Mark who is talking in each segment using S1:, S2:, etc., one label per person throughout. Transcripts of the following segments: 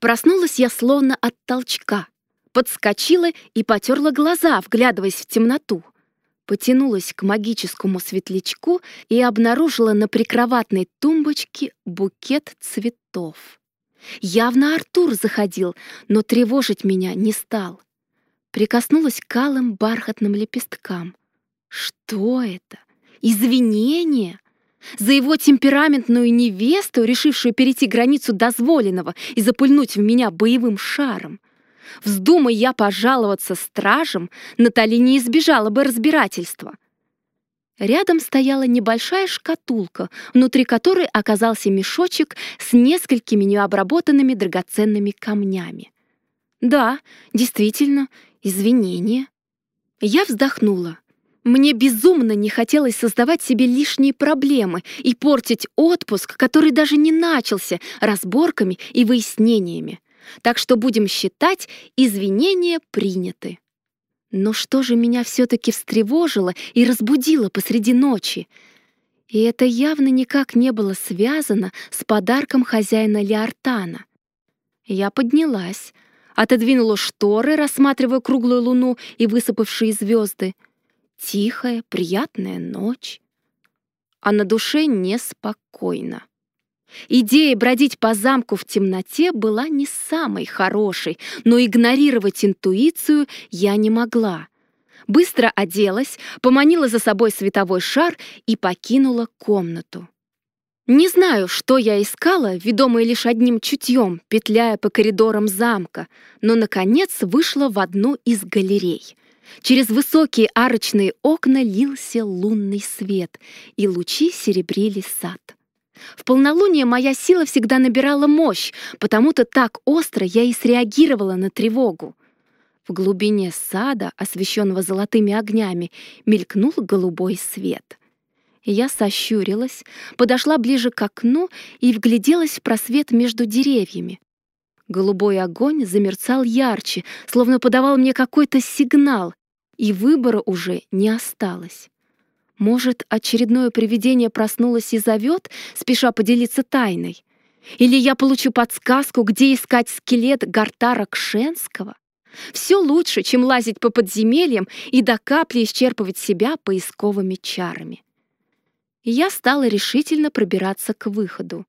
S1: Проснулась я словно от толчка. Подскочила и потерла глаза, вглядываясь в темноту. Потянулась к магическому светлячку и обнаружила на прикроватной тумбочке букет цветов. Явно Артур заходил, но тревожить меня не стал. Прикоснулась к алым бархатным лепесткам. Что это? Извинение? За его темпераментную невесту, решившую перейти границу дозволенного и запульнуть в меня боевым шаром. Вздумай я пожаловаться стражам, Натали не избежала бы разбирательства. Рядом стояла небольшая шкатулка, внутри которой оказался мешочек с несколькими необработанными драгоценными камнями. Да, действительно, извинения. Я вздохнула. Мне безумно не хотелось создавать себе лишние проблемы и портить отпуск, который даже не начался разборками и выяснениями. Так что будем считать, извинения приняты. Но что же меня все-таки встревожило и разбудило посреди ночи? И это явно никак не было связано с подарком хозяина Леортана. Я поднялась, отодвинула шторы, рассматривая круглую луну и высыпавшие звезды. Тихая, приятная ночь. А на душе неспокойно. Идея бродить по замку в темноте была не самой хорошей, но игнорировать интуицию я не могла. Быстро оделась, поманила за собой световой шар и покинула комнату. Не знаю, что я искала, ведомая лишь одним чутьем, петляя по коридорам замка, но, наконец, вышла в одну из галерей. Через высокие арочные окна лился лунный свет, и лучи серебрили сад. В полнолуние моя сила всегда набирала мощь, потому-то так остро я и среагировала на тревогу. В глубине сада, освещенного золотыми огнями, мелькнул голубой свет. Я сощурилась, подошла ближе к окну и вгляделась в просвет между деревьями. Голубой огонь замерцал ярче, словно подавал мне какой-то сигнал, и выбора уже не осталось. Может, очередное привидение проснулось и зовет, спеша поделиться тайной? Или я получу подсказку, где искать скелет Гартара Кшенского? Все лучше, чем лазить по подземельям и до капли исчерпывать себя поисковыми чарами. Я стала решительно пробираться к выходу.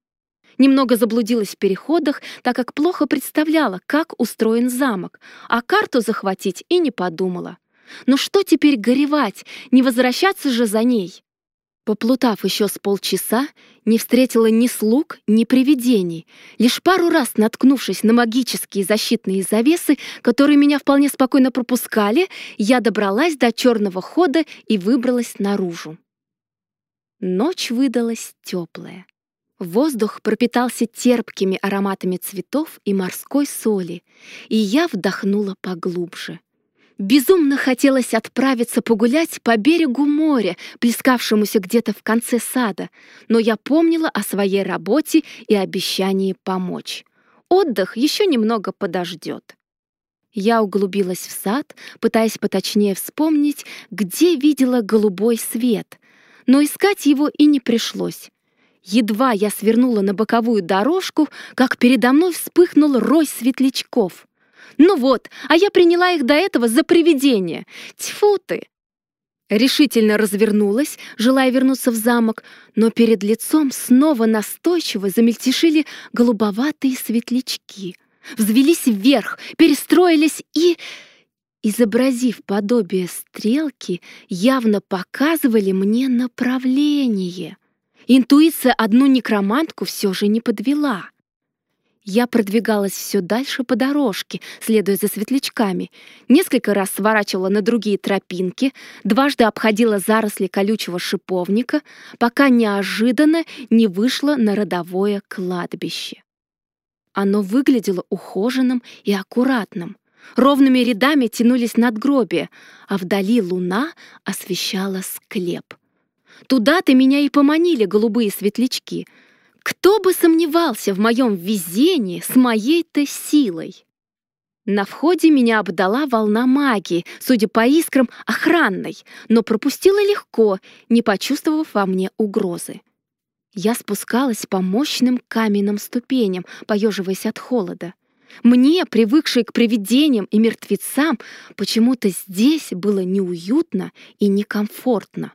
S1: Немного заблудилась в переходах, так как плохо представляла, как устроен замок, а карту захватить и не подумала. Но что теперь горевать, не возвращаться же за ней? Поплутав еще с полчаса, не встретила ни слуг, ни привидений, лишь пару раз наткнувшись на магические защитные завесы, которые меня вполне спокойно пропускали, я добралась до черного хода и выбралась наружу. Ночь выдалась теплая. Воздух пропитался терпкими ароматами цветов и морской соли, и я вдохнула поглубже. Безумно хотелось отправиться погулять по берегу моря, плескавшемуся где-то в конце сада, но я помнила о своей работе и обещании помочь. Отдых еще немного подождет. Я углубилась в сад, пытаясь поточнее вспомнить, где видела голубой свет, но искать его и не пришлось. Едва я свернула на боковую дорожку, как передо мной вспыхнул рой светлячков. Ну вот, а я приняла их до этого за привидение. Тьфу ты! Решительно развернулась, желая вернуться в замок, но перед лицом снова настойчиво замельтешили голубоватые светлячки. Взвелись вверх, перестроились и... Изобразив подобие стрелки, явно показывали мне направление. Интуиция одну некромантку все же не подвела — я продвигалась все дальше по дорожке, следуя за светлячками. Несколько раз сворачивала на другие тропинки, дважды обходила заросли колючего шиповника, пока неожиданно не вышла на родовое кладбище. Оно выглядело ухоженным и аккуратным. Ровными рядами тянулись надгробия, а вдали луна освещала склеп. Туда-то меня и поманили голубые светлячки — кто бы сомневался в моем везении с моей-то силой? На входе меня обдала волна магии, судя по искрам, охранной, но пропустила легко, не почувствовав во мне угрозы. Я спускалась по мощным каменным ступеням, поеживаясь от холода. Мне, привыкшей к привидениям и мертвецам, почему-то здесь было неуютно и некомфортно.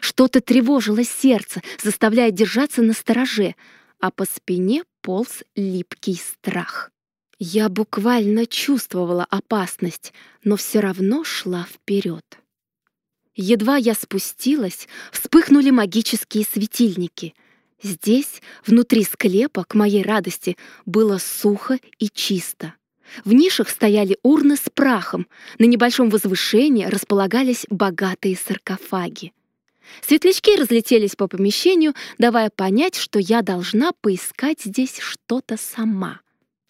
S1: Что-то тревожило сердце, заставляя держаться на стороже, а по спине полз липкий страх. Я буквально чувствовала опасность, но все равно шла вперед. Едва я спустилась, вспыхнули магические светильники. Здесь, внутри склепа, к моей радости, было сухо и чисто. В нишах стояли урны с прахом, на небольшом возвышении располагались богатые саркофаги. Светлячки разлетелись по помещению, давая понять, что я должна поискать здесь что-то сама.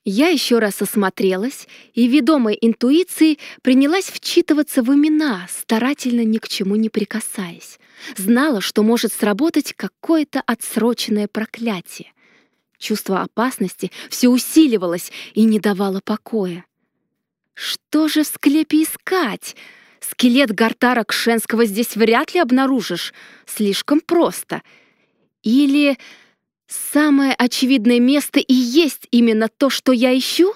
S1: Я еще раз осмотрелась и, ведомой интуицией, принялась вчитываться в имена, старательно ни к чему не прикасаясь. Знала, что может сработать какое-то отсроченное проклятие. Чувство опасности все усиливалось и не давало покоя. Что же в склепе искать? Скелет Гартара Кшенского здесь вряд ли обнаружишь. Слишком просто. Или самое очевидное место и есть именно то, что я ищу?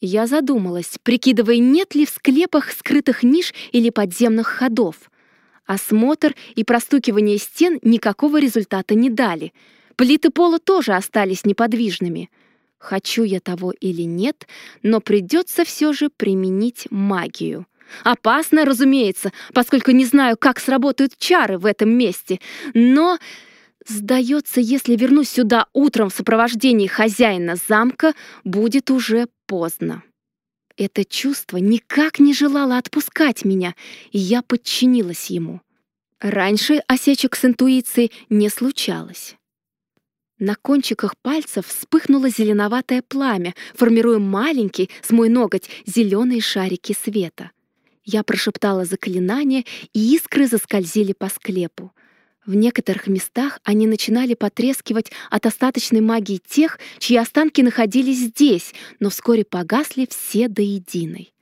S1: Я задумалась, прикидывая, нет ли в склепах скрытых ниш или подземных ходов. Осмотр и простукивание стен никакого результата не дали. Плиты пола тоже остались неподвижными. Хочу я того или нет, но придется все же применить магию. Опасно, разумеется, поскольку не знаю, как сработают чары в этом месте, но... Сдается, если вернусь сюда утром в сопровождении хозяина замка, будет уже поздно. Это чувство никак не желало отпускать меня, и я подчинилась ему. Раньше осечек с интуицией не случалось. На кончиках пальцев вспыхнуло зеленоватое пламя, формируя маленький, с мой ноготь, зеленые шарики света. Я прошептала заклинание, и искры заскользили по склепу. В некоторых местах они начинали потрескивать от остаточной магии тех, чьи останки находились здесь, но вскоре погасли все до единой.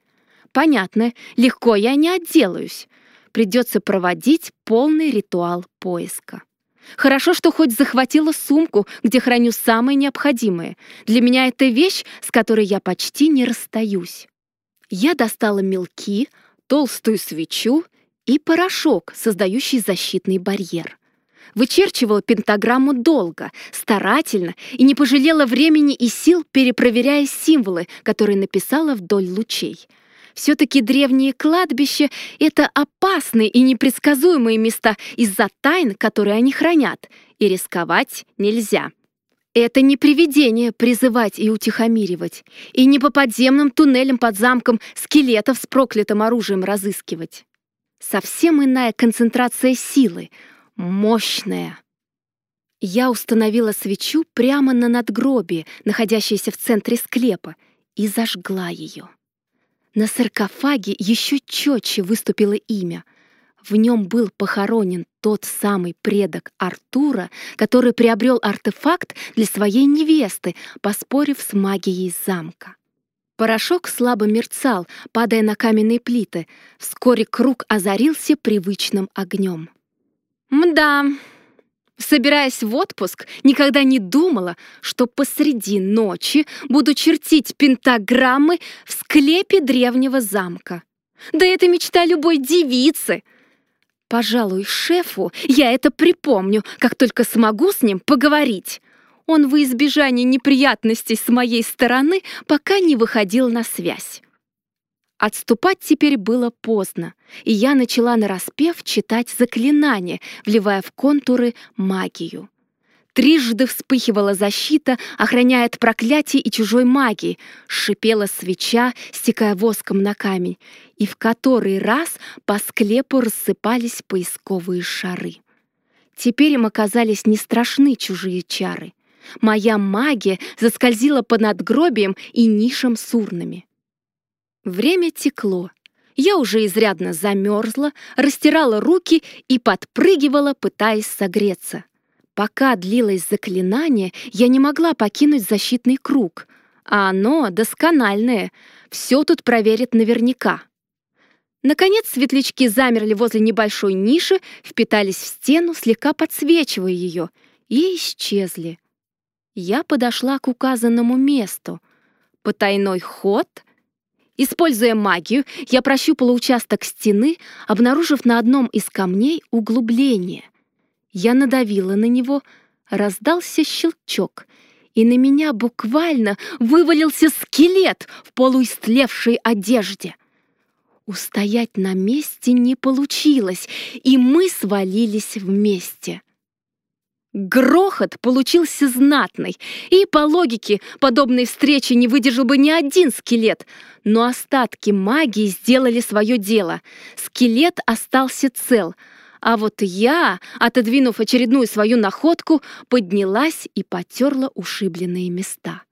S1: Понятно, легко я не отделаюсь. Придется проводить полный ритуал поиска. Хорошо, что хоть захватила сумку, где храню самое необходимое. Для меня это вещь, с которой я почти не расстаюсь. Я достала мелки, толстую свечу и порошок, создающий защитный барьер. Вычерчивала пентаграмму долго, старательно и не пожалела времени и сил, перепроверяя символы, которые написала вдоль лучей. Все-таки древние кладбища — это опасные и непредсказуемые места из-за тайн, которые они хранят, и рисковать нельзя. Это не привидение призывать и утихомиривать, и не по подземным туннелям под замком скелетов с проклятым оружием разыскивать. Совсем иная концентрация силы, мощная. Я установила свечу прямо на надгробие, находящееся в центре склепа, и зажгла ее. На саркофаге еще четче выступило имя — в нем был похоронен тот самый предок Артура, который приобрел артефакт для своей невесты, поспорив с магией замка. Порошок слабо мерцал, падая на каменные плиты. Вскоре круг озарился привычным огнем. Мда, Собираясь в отпуск, никогда не думала, что посреди ночи буду чертить пентаграммы в склепе древнего замка. Да это мечта любой девицы. Пожалуй, шефу я это припомню, как только смогу с ним поговорить. Он во избежание неприятностей с моей стороны пока не выходил на связь. Отступать теперь было поздно, и я начала нараспев читать заклинания, вливая в контуры магию. Трижды вспыхивала защита, охраняя от проклятий и чужой магии, шипела свеча, стекая воском на камень, и в который раз по склепу рассыпались поисковые шары. Теперь им оказались не страшны чужие чары. Моя магия заскользила по надгробиям и нишам с урнами. Время текло. Я уже изрядно замерзла, растирала руки и подпрыгивала, пытаясь согреться. Пока длилось заклинание, я не могла покинуть защитный круг. А оно доскональное, все тут проверит наверняка. Наконец светлячки замерли возле небольшой ниши, впитались в стену, слегка подсвечивая ее, и исчезли. Я подошла к указанному месту. Потайной ход? Используя магию, я прощупала участок стены, обнаружив на одном из камней углубление. Я надавила на него, раздался щелчок, и на меня буквально вывалился скелет в полуистлевшей одежде. Устоять на месте не получилось, и мы свалились вместе. Грохот получился знатный, и по логике подобной встречи не выдержал бы ни один скелет, но остатки магии сделали свое дело. Скелет остался цел, а вот я, отодвинув очередную свою находку, поднялась и потерла ушибленные места.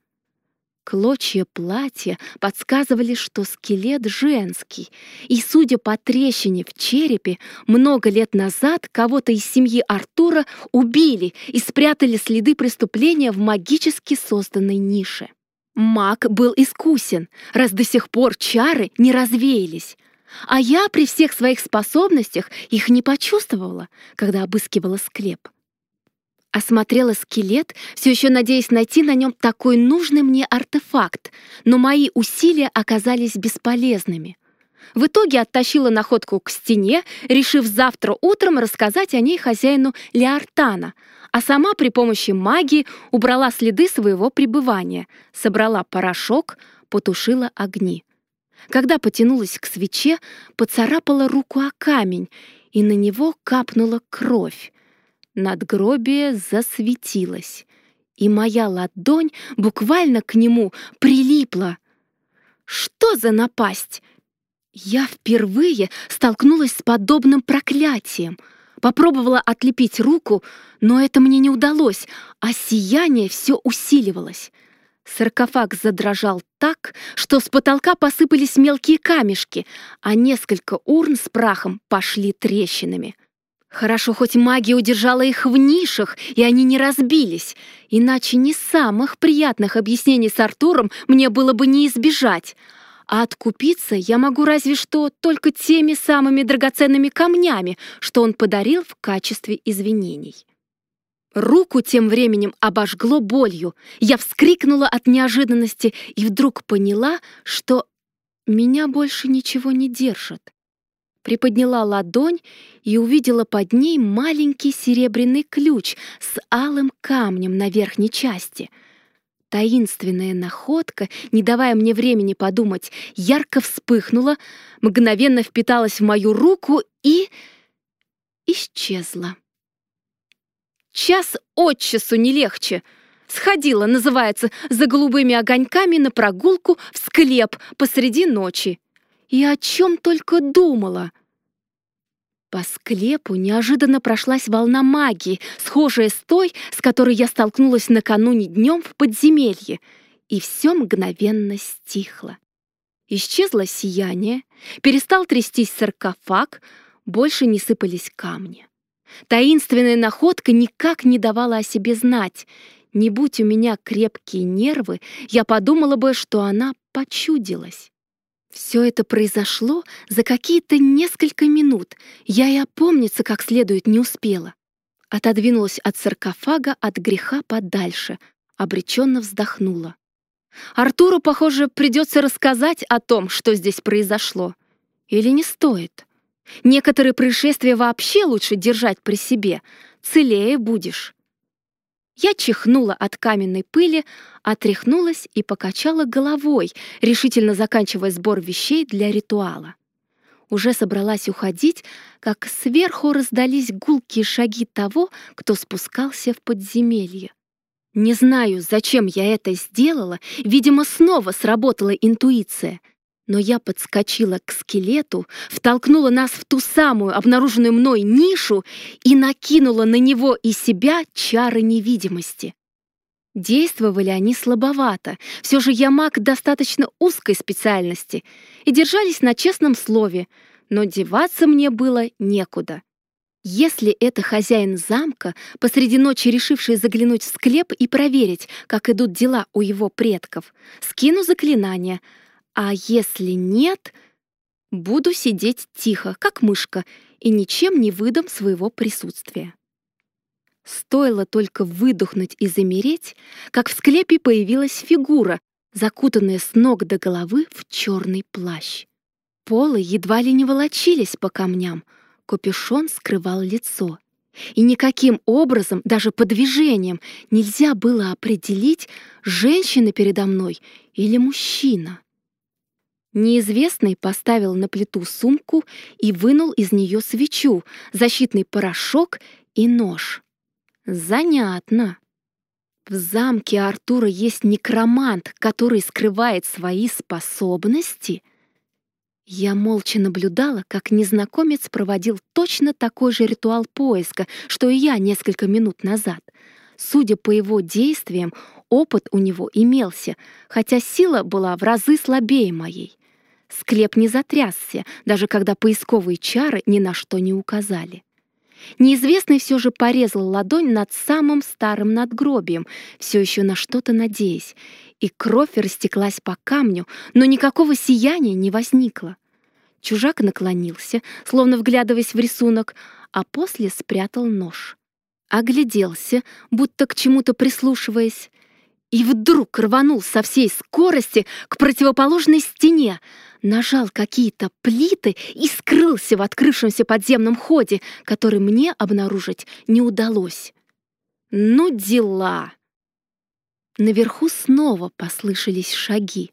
S1: Клочья платья подсказывали, что скелет женский, и, судя по трещине в черепе, много лет назад кого-то из семьи Артура убили и спрятали следы преступления в магически созданной нише. Маг был искусен, раз до сих пор чары не развеялись, а я при всех своих способностях их не почувствовала, когда обыскивала склеп. Осмотрела скелет, все еще надеясь найти на нем такой нужный мне артефакт, но мои усилия оказались бесполезными. В итоге оттащила находку к стене, решив завтра утром рассказать о ней хозяину Леортана, а сама при помощи магии убрала следы своего пребывания, собрала порошок, потушила огни. Когда потянулась к свече, поцарапала руку о камень, и на него капнула кровь. Надгробие засветилось, и моя ладонь буквально к нему прилипла. Что за напасть? Я впервые столкнулась с подобным проклятием. Попробовала отлепить руку, но это мне не удалось, а сияние все усиливалось. Саркофаг задрожал так, что с потолка посыпались мелкие камешки, а несколько урн с прахом пошли трещинами. Хорошо, хоть магия удержала их в нишах, и они не разбились, иначе не самых приятных объяснений с Артуром мне было бы не избежать. А откупиться я могу разве что только теми самыми драгоценными камнями, что он подарил в качестве извинений. Руку тем временем обожгло болью. Я вскрикнула от неожиданности и вдруг поняла, что меня больше ничего не держит приподняла ладонь и увидела под ней маленький серебряный ключ с алым камнем на верхней части. Таинственная находка, не давая мне времени подумать, ярко вспыхнула, мгновенно впиталась в мою руку и... исчезла. Час от часу не легче. Сходила, называется, за голубыми огоньками на прогулку в склеп посреди ночи. И о чем только думала. По склепу неожиданно прошлась волна магии, схожая с той, с которой я столкнулась накануне днем в подземелье, и все мгновенно стихло. Исчезло сияние, перестал трястись саркофаг, больше не сыпались камни. Таинственная находка никак не давала о себе знать. Не будь у меня крепкие нервы, я подумала бы, что она почудилась. Все это произошло за какие-то несколько минут. Я и опомниться как следует не успела. Отодвинулась от саркофага от греха подальше, обреченно вздохнула. Артуру, похоже, придется рассказать о том, что здесь произошло. Или не стоит? Некоторые происшествия вообще лучше держать при себе. Целее будешь. Я чихнула от каменной пыли, отряхнулась и покачала головой, решительно заканчивая сбор вещей для ритуала. Уже собралась уходить, как сверху раздались гулкие шаги того, кто спускался в подземелье. Не знаю, зачем я это сделала, видимо, снова сработала интуиция — но я подскочила к скелету, втолкнула нас в ту самую обнаруженную мной нишу и накинула на него и себя чары невидимости. Действовали они слабовато, все же я маг достаточно узкой специальности и держались на честном слове, но деваться мне было некуда. Если это хозяин замка, посреди ночи решивший заглянуть в склеп и проверить, как идут дела у его предков, скину заклинание — а если нет, буду сидеть тихо, как мышка, и ничем не выдам своего присутствия. Стоило только выдохнуть и замереть, как в склепе появилась фигура, закутанная с ног до головы в черный плащ. Полы едва ли не волочились по камням, капюшон скрывал лицо. И никаким образом, даже по движениям, нельзя было определить, женщина передо мной или мужчина. Неизвестный поставил на плиту сумку и вынул из нее свечу, защитный порошок и нож. Занятно. В замке Артура есть некромант, который скрывает свои способности. Я молча наблюдала, как незнакомец проводил точно такой же ритуал поиска, что и я несколько минут назад. Судя по его действиям, опыт у него имелся, хотя сила была в разы слабее моей. Склеп не затрясся, даже когда поисковые чары ни на что не указали. Неизвестный все же порезал ладонь над самым старым надгробием, все еще на что-то надеясь, и кровь растеклась по камню, но никакого сияния не возникло. Чужак наклонился, словно вглядываясь в рисунок, а после спрятал нож. Огляделся, будто к чему-то прислушиваясь, и вдруг рванул со всей скорости к противоположной стене, нажал какие-то плиты и скрылся в открывшемся подземном ходе, который мне обнаружить не удалось. Ну дела! Наверху снова послышались шаги,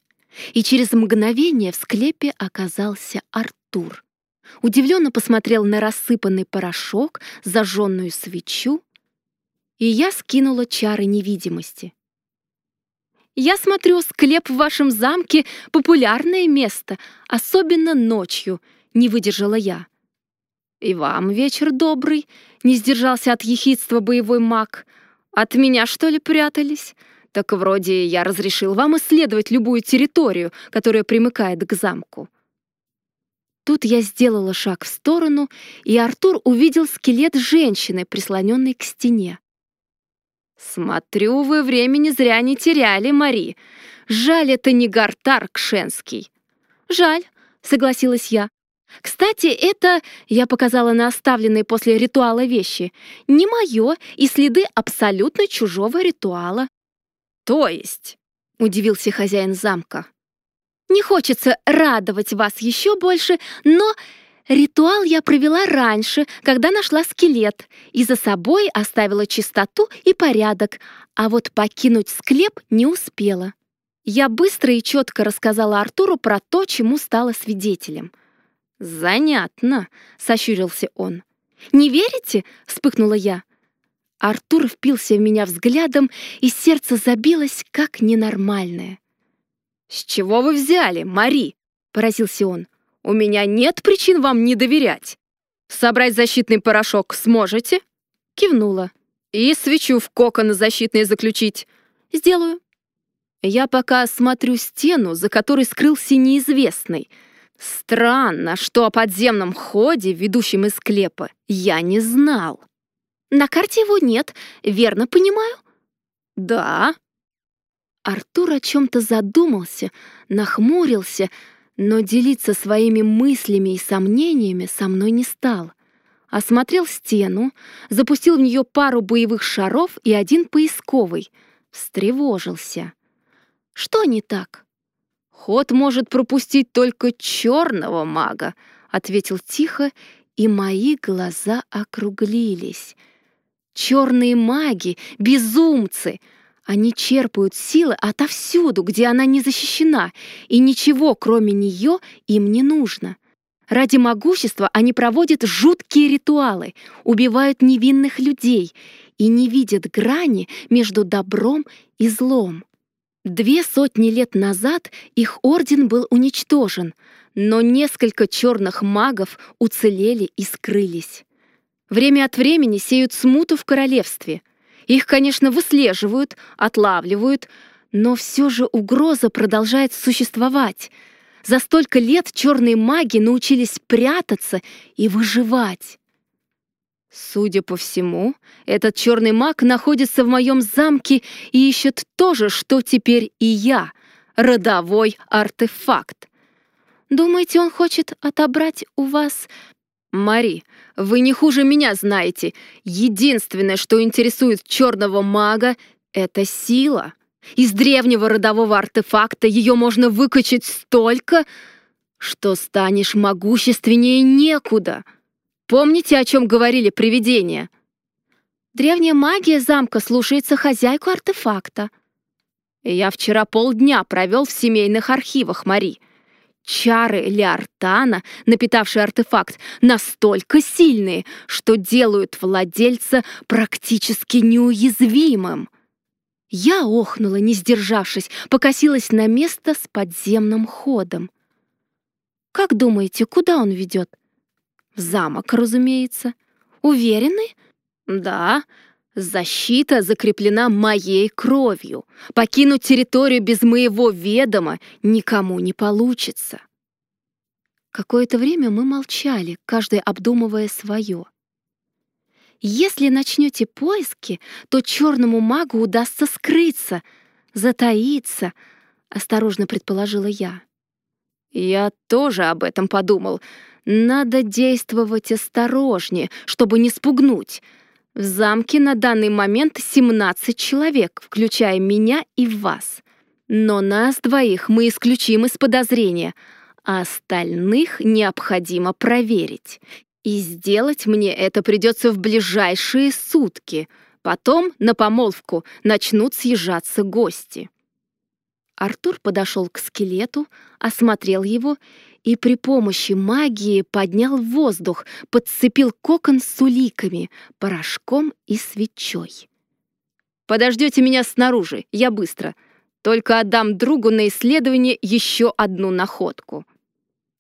S1: и через мгновение в склепе оказался Артур. Удивленно посмотрел на рассыпанный порошок, зажженную свечу, и я скинула чары невидимости. Я смотрю, склеп в вашем замке — популярное место, особенно ночью», — не выдержала я. «И вам вечер добрый», — не сдержался от ехидства боевой маг. «От меня, что ли, прятались? Так вроде я разрешил вам исследовать любую территорию, которая примыкает к замку». Тут я сделала шаг в сторону, и Артур увидел скелет женщины, прислоненной к стене. «Смотрю, вы времени зря не теряли, Мари. Жаль, это не Гартар Кшенский». «Жаль», — согласилась я. «Кстати, это, я показала на оставленные после ритуала вещи, не мое и следы абсолютно чужого ритуала». «То есть?» — удивился хозяин замка. «Не хочется радовать вас еще больше, но Ритуал я провела раньше, когда нашла скелет, и за собой оставила чистоту и порядок, а вот покинуть склеп не успела. Я быстро и четко рассказала Артуру про то, чему стала свидетелем. «Занятно», — сощурился он. «Не верите?» — вспыхнула я. Артур впился в меня взглядом, и сердце забилось, как ненормальное. «С чего вы взяли, Мари?» — поразился он. У меня нет причин вам не доверять. Собрать защитный порошок сможете?» Кивнула. «И свечу в кокон защитный заключить. Сделаю». Я пока осмотрю стену, за которой скрылся неизвестный. Странно, что о подземном ходе, ведущем из склепа, я не знал. На карте его нет, верно понимаю? Да. Артур о чем-то задумался, нахмурился, но делиться своими мыслями и сомнениями со мной не стал. Осмотрел стену, запустил в нее пару боевых шаров и один поисковый. Встревожился. Что не так? Ход может пропустить только черного мага, ответил тихо, и мои глаза округлились. Черные маги, безумцы — они черпают силы отовсюду, где она не защищена, и ничего, кроме нее, им не нужно. Ради могущества они проводят жуткие ритуалы, убивают невинных людей и не видят грани между добром и злом. Две сотни лет назад их орден был уничтожен, но несколько черных магов уцелели и скрылись. Время от времени сеют смуту в королевстве — их, конечно, выслеживают, отлавливают, но все же угроза продолжает существовать. За столько лет черные маги научились прятаться и выживать. Судя по всему, этот черный маг находится в моем замке и ищет то же, что теперь и я — родовой артефакт. Думаете, он хочет отобрать у вас «Мари, вы не хуже меня знаете. Единственное, что интересует черного мага, — это сила. Из древнего родового артефакта ее можно выкачать столько, что станешь могущественнее некуда. Помните, о чем говорили привидения? Древняя магия замка слушается хозяйку артефакта. Я вчера полдня провел в семейных архивах, Мари. Чары Леортана, напитавшие артефакт, настолько сильные, что делают владельца практически неуязвимым. Я охнула, не сдержавшись, покосилась на место с подземным ходом. Как думаете, куда он ведет? В замок, разумеется. Уверены? Да, защита закреплена моей кровью. Покинуть территорию без моего ведома никому не получится. Какое-то время мы молчали, каждый обдумывая свое. Если начнете поиски, то черному магу удастся скрыться, затаиться, осторожно предположила я. Я тоже об этом подумал. Надо действовать осторожнее, чтобы не спугнуть. В замке на данный момент 17 человек, включая меня и вас. Но нас двоих мы исключим из подозрения, а остальных необходимо проверить. И сделать мне это придется в ближайшие сутки. Потом на помолвку начнут съезжаться гости. Артур подошел к скелету, осмотрел его и при помощи магии поднял воздух, подцепил кокон с уликами, порошком и свечой. «Подождете меня снаружи, я быстро. Только отдам другу на исследование еще одну находку».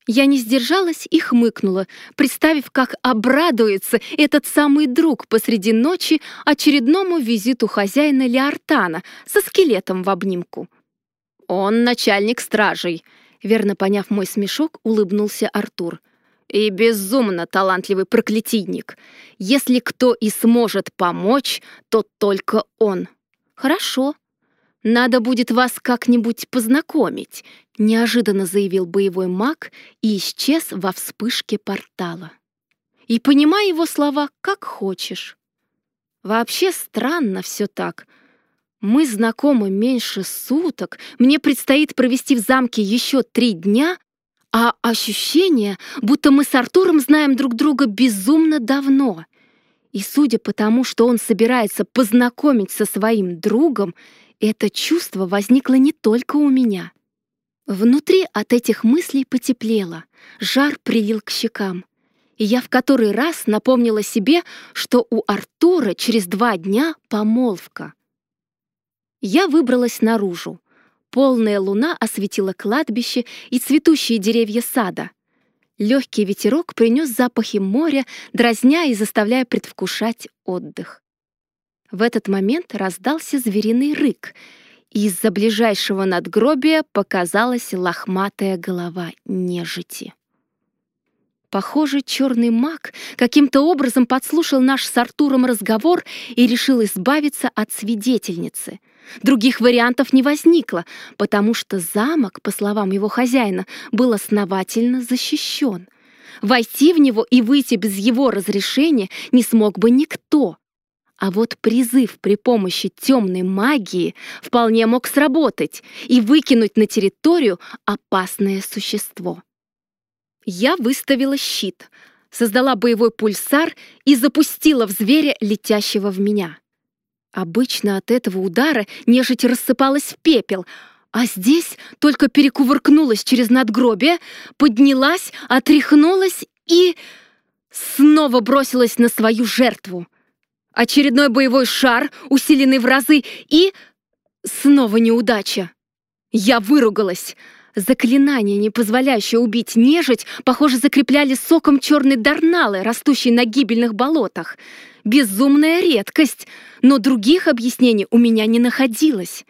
S1: Я не сдержалась и хмыкнула, представив, как обрадуется этот самый друг посреди ночи очередному визиту хозяина Леортана со скелетом в обнимку. «Он начальник стражей», Верно поняв мой смешок, улыбнулся Артур. «И безумно талантливый проклятийник. Если кто и сможет помочь, то только он». «Хорошо. Надо будет вас как-нибудь познакомить», — неожиданно заявил боевой маг и исчез во вспышке портала. «И понимай его слова как хочешь». Вообще странно все так — мы знакомы меньше суток, мне предстоит провести в замке еще три дня, а ощущение, будто мы с Артуром знаем друг друга безумно давно. И судя по тому, что он собирается познакомить со своим другом, это чувство возникло не только у меня. Внутри от этих мыслей потеплело, жар прилил к щекам. И я в который раз напомнила себе, что у Артура через два дня помолвка. Я выбралась наружу. Полная луна осветила кладбище и цветущие деревья сада. Легкий ветерок принес запахи моря, дразня и заставляя предвкушать отдых. В этот момент раздался звериный рык, и из-за ближайшего надгробия показалась лохматая голова нежити. Похоже, черный маг каким-то образом подслушал наш с Артуром разговор и решил избавиться от свидетельницы. Других вариантов не возникло, потому что замок, по словам его хозяина, был основательно защищен. Войти в него и выйти без его разрешения не смог бы никто. А вот призыв при помощи темной магии вполне мог сработать и выкинуть на территорию опасное существо. Я выставила щит, создала боевой пульсар и запустила в зверя, летящего в меня. Обычно от этого удара нежить рассыпалась в пепел, а здесь только перекувыркнулась через надгробие, поднялась, отряхнулась и снова бросилась на свою жертву. Очередной боевой шар, усиленный в разы, и снова неудача. Я выругалась. Заклинание, не позволяющее убить нежить, похоже, закрепляли соком черной дарналы, растущей на гибельных болотах. Безумная редкость, но других объяснений у меня не находилось.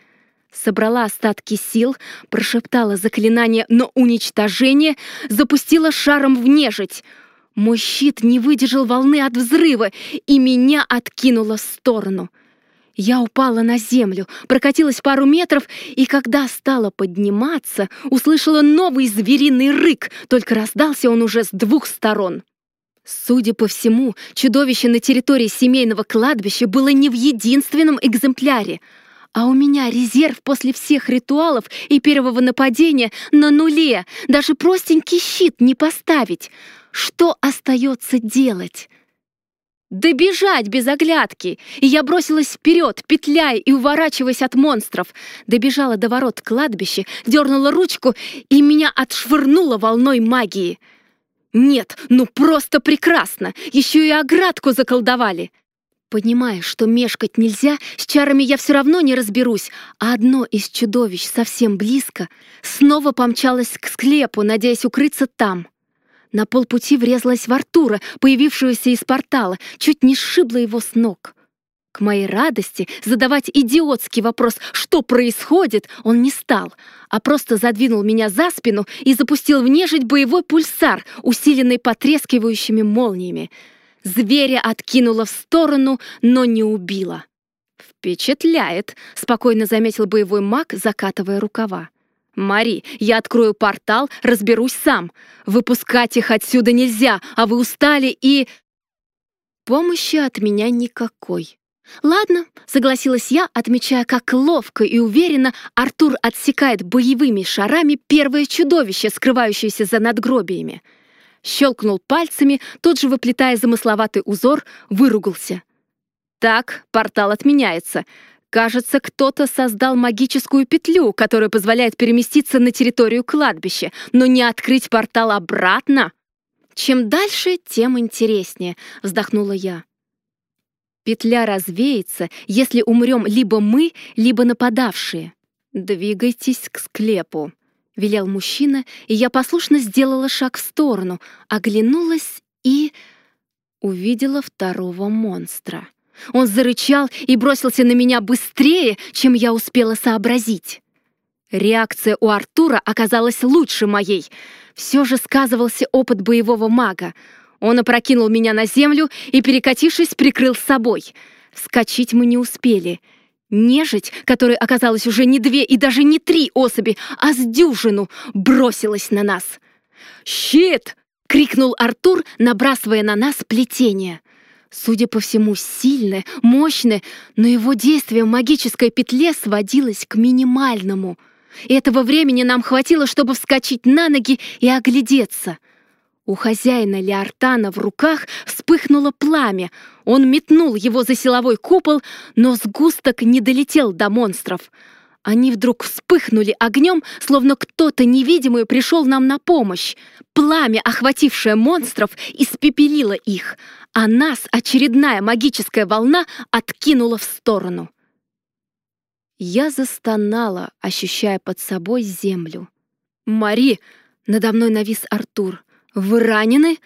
S1: Собрала остатки сил, прошептала заклинание на уничтожение, запустила шаром в нежить. Мой щит не выдержал волны от взрыва, и меня откинуло в сторону — я упала на землю, прокатилась пару метров, и когда стала подниматься, услышала новый звериный рык, только раздался он уже с двух сторон. Судя по всему, чудовище на территории семейного кладбища было не в единственном экземпляре. А у меня резерв после всех ритуалов и первого нападения на нуле. Даже простенький щит не поставить. Что остается делать? Добежать без оглядки! И я бросилась вперед, петляя и уворачиваясь от монстров. Добежала до ворот кладбища, дернула ручку, и меня отшвырнуло волной магии. Нет, ну просто прекрасно! Еще и оградку заколдовали. Понимая, что мешкать нельзя, с чарами я все равно не разберусь, а одно из чудовищ совсем близко, снова помчалась к склепу, надеясь укрыться там. На полпути врезалась в Артура, появившегося из портала, чуть не сшибла его с ног. К моей радости задавать идиотский вопрос «что происходит?» он не стал, а просто задвинул меня за спину и запустил в нежить боевой пульсар, усиленный потрескивающими молниями. Зверя откинула в сторону, но не убила. «Впечатляет», — спокойно заметил боевой маг, закатывая рукава. «Мари, я открою портал, разберусь сам. Выпускать их отсюда нельзя, а вы устали и...» Помощи от меня никакой. «Ладно», — согласилась я, отмечая, как ловко и уверенно Артур отсекает боевыми шарами первое чудовище, скрывающееся за надгробиями. Щелкнул пальцами, тут же выплетая замысловатый узор, выругался. «Так, портал отменяется. Кажется, кто-то создал магическую петлю, которая позволяет переместиться на территорию кладбища, но не открыть портал обратно. Чем дальше, тем интереснее, вздохнула я. Петля развеется, если умрем либо мы, либо нападавшие. Двигайтесь к склепу, велел мужчина, и я послушно сделала шаг в сторону, оглянулась и увидела второго монстра. Он зарычал и бросился на меня быстрее, чем я успела сообразить. Реакция у Артура оказалась лучше моей. Все же сказывался опыт боевого мага. Он опрокинул меня на землю и, перекатившись, прикрыл с собой. Вскочить мы не успели. Нежить, которой оказалось уже не две и даже не три особи, а с дюжину, бросилась на нас. «Щит!» — крикнул Артур, набрасывая на нас плетение. Судя по всему, сильное, мощное, но его действие в магической петле сводилось к минимальному. Этого времени нам хватило, чтобы вскочить на ноги и оглядеться. У хозяина Леортана в руках вспыхнуло пламя. Он метнул его за силовой купол, но сгусток не долетел до монстров. Они вдруг вспыхнули огнем, словно кто-то невидимый пришел нам на помощь. Пламя, охватившее монстров, испепелило их, а нас очередная магическая волна откинула в сторону. Я застонала, ощущая под собой землю. «Мари!» — надо мной навис Артур. «Вы ранены?»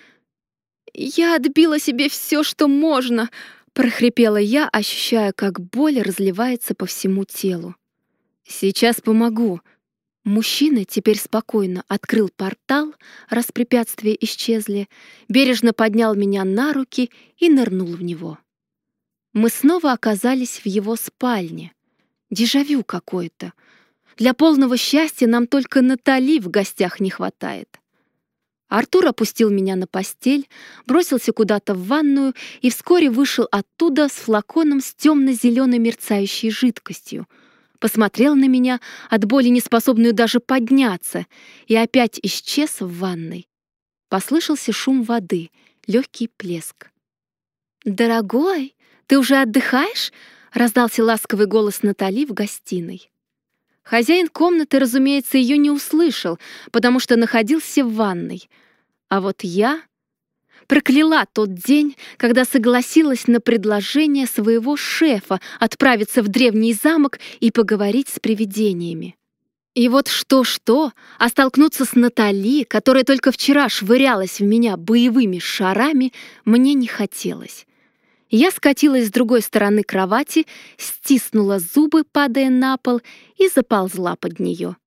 S1: «Я отбила себе все, что можно!» — прохрипела я, ощущая, как боль разливается по всему телу. «Сейчас помогу», Мужчина теперь спокойно открыл портал, раз препятствия исчезли, бережно поднял меня на руки и нырнул в него. Мы снова оказались в его спальне. Дежавю какое-то. Для полного счастья нам только Натали в гостях не хватает. Артур опустил меня на постель, бросился куда-то в ванную и вскоре вышел оттуда с флаконом с темно-зеленой мерцающей жидкостью — посмотрел на меня, от боли неспособную даже подняться, и опять исчез в ванной. Послышался шум воды, легкий плеск. «Дорогой, ты уже отдыхаешь?» — раздался ласковый голос Натали в гостиной. Хозяин комнаты, разумеется, ее не услышал, потому что находился в ванной. А вот я прокляла тот день, когда согласилась на предложение своего шефа отправиться в древний замок и поговорить с привидениями. И вот что-что, а столкнуться с Натали, которая только вчера швырялась в меня боевыми шарами, мне не хотелось. Я скатилась с другой стороны кровати, стиснула зубы, падая на пол, и заползла под нее.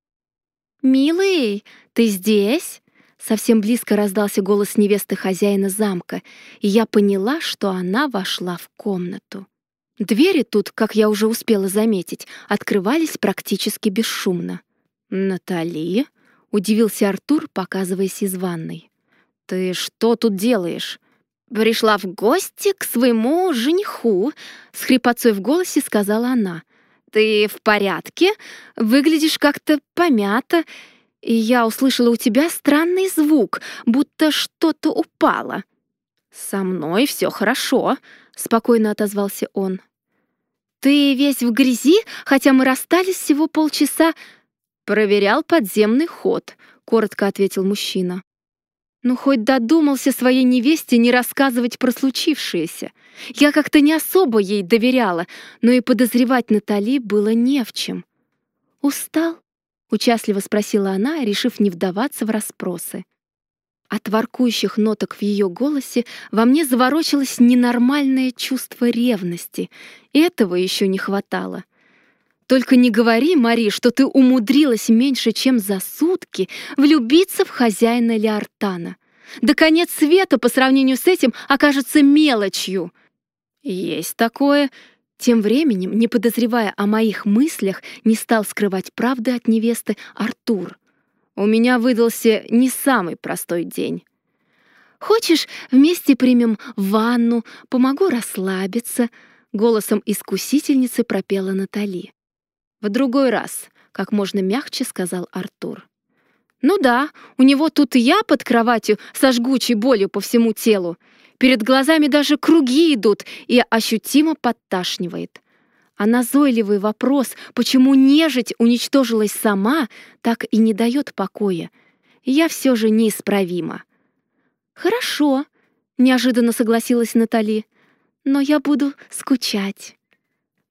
S1: «Милый, ты здесь?» Совсем близко раздался голос невесты хозяина замка, и я поняла, что она вошла в комнату. Двери тут, как я уже успела заметить, открывались практически бесшумно. «Натали?» — удивился Артур, показываясь из ванной. «Ты что тут делаешь?» «Пришла в гости к своему жениху», — с хрипотцой в голосе сказала она. «Ты в порядке? Выглядишь как-то помято. И я услышала у тебя странный звук, будто что-то упало». «Со мной все хорошо», — спокойно отозвался он. «Ты весь в грязи, хотя мы расстались всего полчаса?» «Проверял подземный ход», — коротко ответил мужчина. Ну, хоть додумался своей невесте не рассказывать про случившееся. Я как-то не особо ей доверяла, но и подозревать Натали было не в чем. «Устал?» — участливо спросила она, решив не вдаваться в расспросы. От воркующих ноток в ее голосе во мне заворочилось ненормальное чувство ревности. Этого еще не хватало. Только не говори, Мари, что ты умудрилась меньше, чем за сутки влюбиться в хозяина Леортана. Да конец света по сравнению с этим окажется мелочью. Есть такое. Тем временем, не подозревая о моих мыслях, не стал скрывать правды от невесты Артур. У меня выдался не самый простой день. Хочешь, вместе примем ванну, помогу расслабиться, голосом искусительницы пропела Натали. «В другой раз», — как можно мягче сказал Артур. «Ну да, у него тут я под кроватью со жгучей болью по всему телу. Перед глазами даже круги идут и ощутимо подташнивает. А назойливый вопрос, почему нежить уничтожилась сама, так и не дает покоя. Я все же неисправима. «Хорошо», — неожиданно согласилась Натали, «но я буду скучать».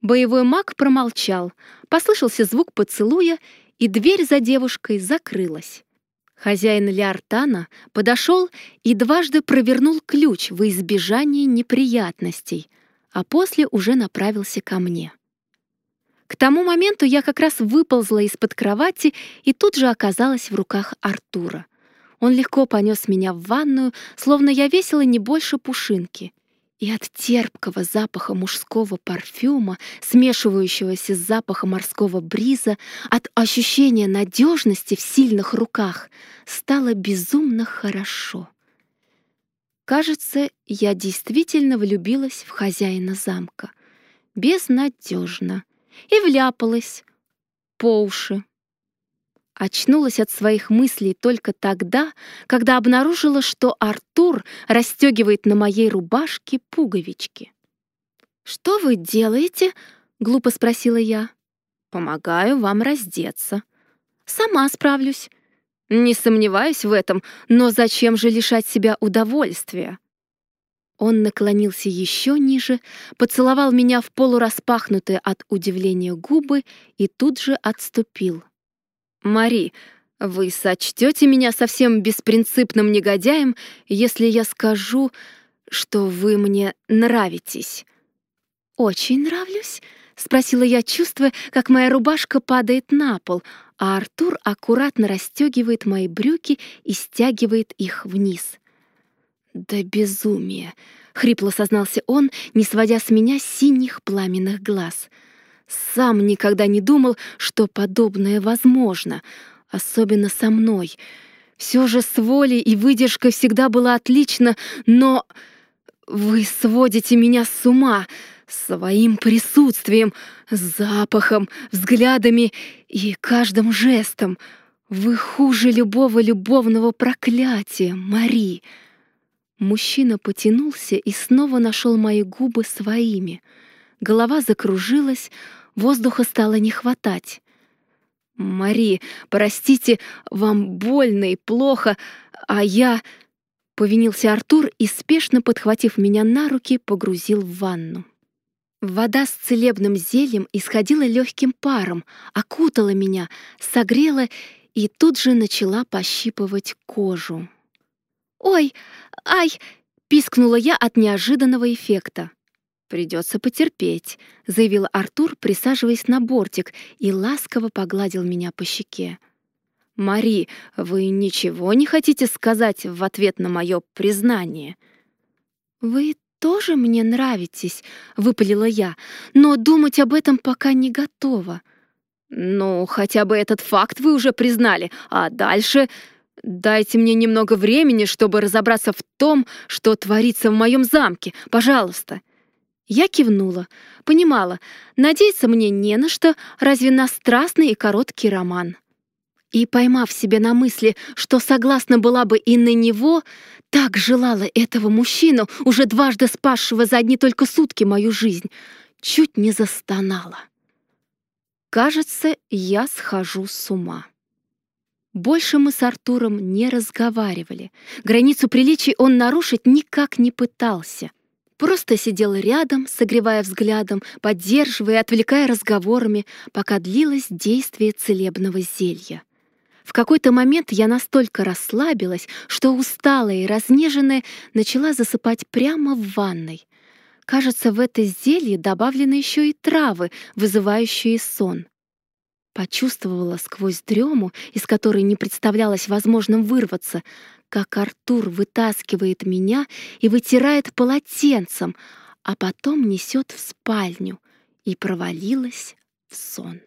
S1: Боевой маг промолчал, послышался звук поцелуя, и дверь за девушкой закрылась. Хозяин Леортана подошел и дважды провернул ключ во избежание неприятностей, а после уже направился ко мне. К тому моменту я как раз выползла из-под кровати и тут же оказалась в руках Артура. Он легко понес меня в ванную, словно я весила не больше пушинки — и от терпкого запаха мужского парфюма, смешивающегося с запахом морского бриза, от ощущения надежности в сильных руках, стало безумно хорошо. Кажется, я действительно влюбилась в хозяина замка. Безнадежно. И вляпалась по уши. Очнулась от своих мыслей только тогда, когда обнаружила, что Артур расстегивает на моей рубашке пуговички. «Что вы делаете?» — глупо спросила я. «Помогаю вам раздеться». «Сама справлюсь». «Не сомневаюсь в этом, но зачем же лишать себя удовольствия?» Он наклонился еще ниже, поцеловал меня в полураспахнутые от удивления губы и тут же отступил. «Мари, вы сочтете меня совсем беспринципным негодяем, если я скажу, что вы мне нравитесь?» «Очень нравлюсь?» — спросила я, чувствуя, как моя рубашка падает на пол, а Артур аккуратно расстегивает мои брюки и стягивает их вниз. «Да безумие!» — хрипло сознался он, не сводя с меня синих пламенных глаз — сам никогда не думал, что подобное возможно, особенно со мной. Все же с волей и выдержкой всегда было отлично, но вы сводите меня с ума своим присутствием, запахом, взглядами и каждым жестом. Вы хуже любого любовного проклятия, Мари. Мужчина потянулся и снова нашел мои губы своими — Голова закружилась, воздуха стало не хватать. «Мари, простите, вам больно и плохо, а я...» Повинился Артур и, спешно подхватив меня на руки, погрузил в ванну. Вода с целебным зельем исходила легким паром, окутала меня, согрела и тут же начала пощипывать кожу. «Ой, ай!» — пискнула я от неожиданного эффекта. «Придется потерпеть», — заявил Артур, присаживаясь на бортик и ласково погладил меня по щеке. «Мари, вы ничего не хотите сказать в ответ на мое признание?» «Вы тоже мне нравитесь», — выпалила я, «но думать об этом пока не готова». «Ну, хотя бы этот факт вы уже признали, а дальше...» «Дайте мне немного времени, чтобы разобраться в том, что творится в моем замке, пожалуйста». Я кивнула, понимала, надеяться мне не на что, разве на страстный и короткий роман. И, поймав себя на мысли, что согласна была бы и на него, так желала этого мужчину, уже дважды спасшего за одни только сутки мою жизнь, чуть не застонала. Кажется, я схожу с ума. Больше мы с Артуром не разговаривали. Границу приличий он нарушить никак не пытался. Просто сидел рядом, согревая взглядом, поддерживая и отвлекая разговорами, пока длилось действие целебного зелья. В какой-то момент я настолько расслабилась, что усталая и разнеженная начала засыпать прямо в ванной. Кажется, в это зелье добавлены еще и травы, вызывающие сон. Почувствовала сквозь дрему, из которой не представлялось возможным вырваться, как Артур вытаскивает меня и вытирает полотенцем, а потом несет в спальню, и провалилась в сон.